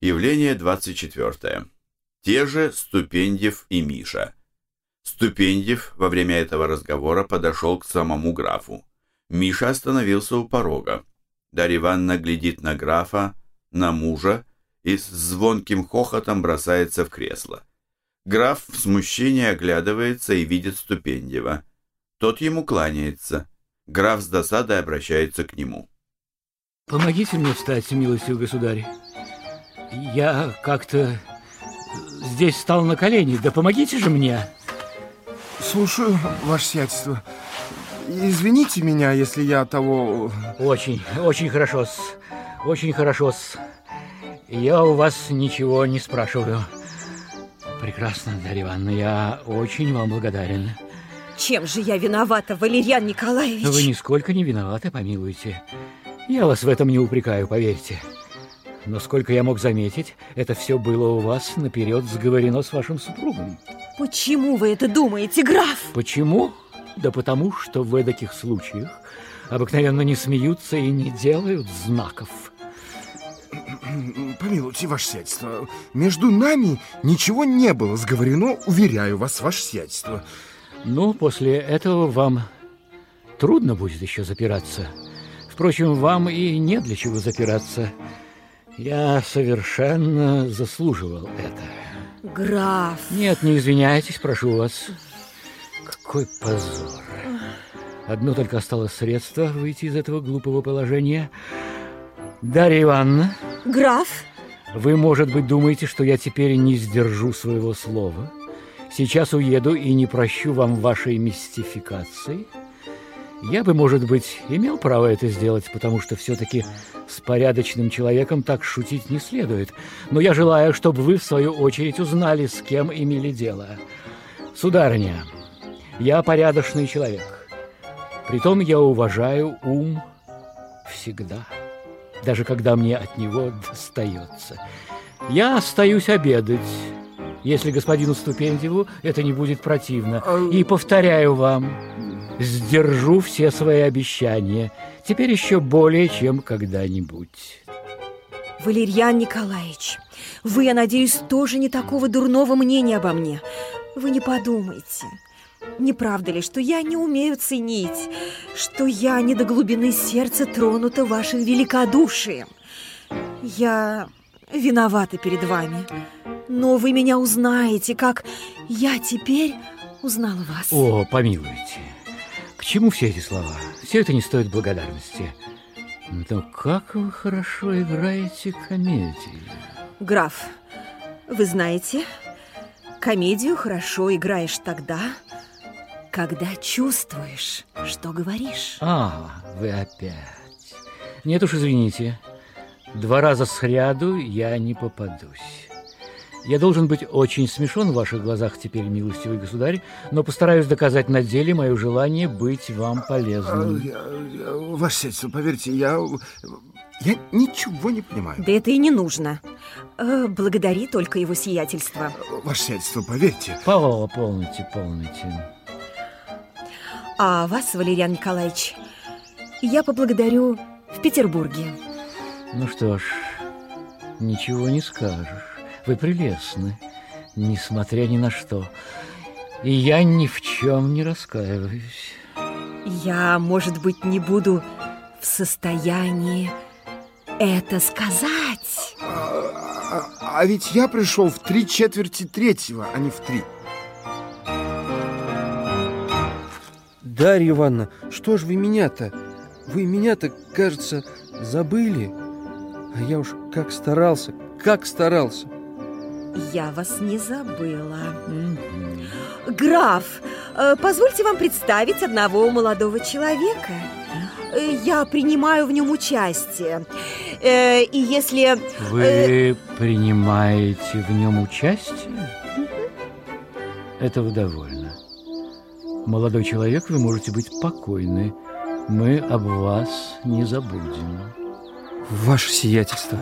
Явление 24. Те же Ступендев и Миша. Ступендев во время этого разговора подошел к самому графу. Миша остановился у порога. Дарья Ивановна глядит на графа, на мужа и с звонким хохотом бросается в кресло. Граф в смущении оглядывается и видит Ступендева. Тот ему кланяется. Граф с досадой обращается к нему. Помогите мне встать, милостивый государь. Я как-то здесь стал на колени. Да помогите же мне. Слушаю, ваше сиятельство. Извините меня, если я того... Очень, очень хорошо -с. Очень хорошо -с. Я у вас ничего не спрашиваю. Прекрасно, Дарья Ивановна, я очень вам благодарен. Чем же я виновата, Валерьян Николаевич? Вы нисколько не виноваты, помилуйте. Я вас в этом не упрекаю, поверьте. Но сколько я мог заметить, это все было у вас наперед сговорено с вашим супругом. Почему вы это думаете, граф? Почему? Да потому, что в таких случаях обыкновенно не смеются и не делают знаков. Помилуйте, ваше сиятельство, между нами ничего не было сговорено, уверяю вас, ваше сиятельство. Ну, после этого вам трудно будет еще запираться. Впрочем, вам и не для чего запираться. Я совершенно заслуживал это. Граф. Нет, не извиняйтесь, прошу вас. Какой позор. Одно только осталось средство выйти из этого глупого положения. Дарья Ивановна. Граф. Вы, может быть, думаете, что я теперь не сдержу своего слова? Сейчас уеду и не прощу вам вашей мистификации? Я бы, может быть, имел право это сделать, потому что все-таки с порядочным человеком так шутить не следует. Но я желаю, чтобы вы, в свою очередь, узнали, с кем имели дело. Сударыня, я порядочный человек. Притом я уважаю ум всегда, даже когда мне от него достается. Я остаюсь обедать, если господину Ступендеву это не будет противно. И повторяю вам, сдержу все свои обещания. Теперь еще более, чем когда-нибудь. Валерьян Николаевич, вы, я надеюсь, тоже не такого дурного мнения обо мне. Вы не подумайте. Не правда ли, что я не умею ценить, что я не до глубины сердца тронута вашим великодушием? Я виновата перед вами, но вы меня узнаете, как я теперь узнала вас. О, помилуйте. К чему все эти слова? Все это не стоит благодарности. Но как вы хорошо играете комедию. Граф, вы знаете, комедию хорошо играешь тогда, когда чувствуешь, что говоришь. А, вы опять. Нет уж, извините. Два раза сряду я не попадусь. Я должен быть очень смешон в ваших глазах теперь, милостивый государь, но постараюсь доказать на деле мое желание быть вам полезным. А, я, я, ваше сиятельство, поверьте, я... Я ничего не понимаю. Да это и не нужно. Э, благодари только его сиятельство. Ваше сиятельство, поверьте. О, полните, полните. А вас, Валериан Николаевич, я поблагодарю в Петербурге. Ну что ж, ничего не скажешь. Вы прелестны, несмотря ни на что. И я ни в чем не раскаиваюсь. Я, может быть, не буду в состоянии это сказать. А, а, а ведь я пришел в три четверти третьего, а не в три. Дарья Ивановна, что ж вы меня-то? Вы меня-то, кажется, забыли. А я уж как старался, как старался. Я вас не забыла. Граф, э, позвольте вам представить одного молодого человека. Э, Я принимаю в нем участие. Э, И если... Вы принимаете в нем участие? Этого довольно. Молодой человек, вы можете быть покойны. Мы об вас не забудем. Ваше сиятельство.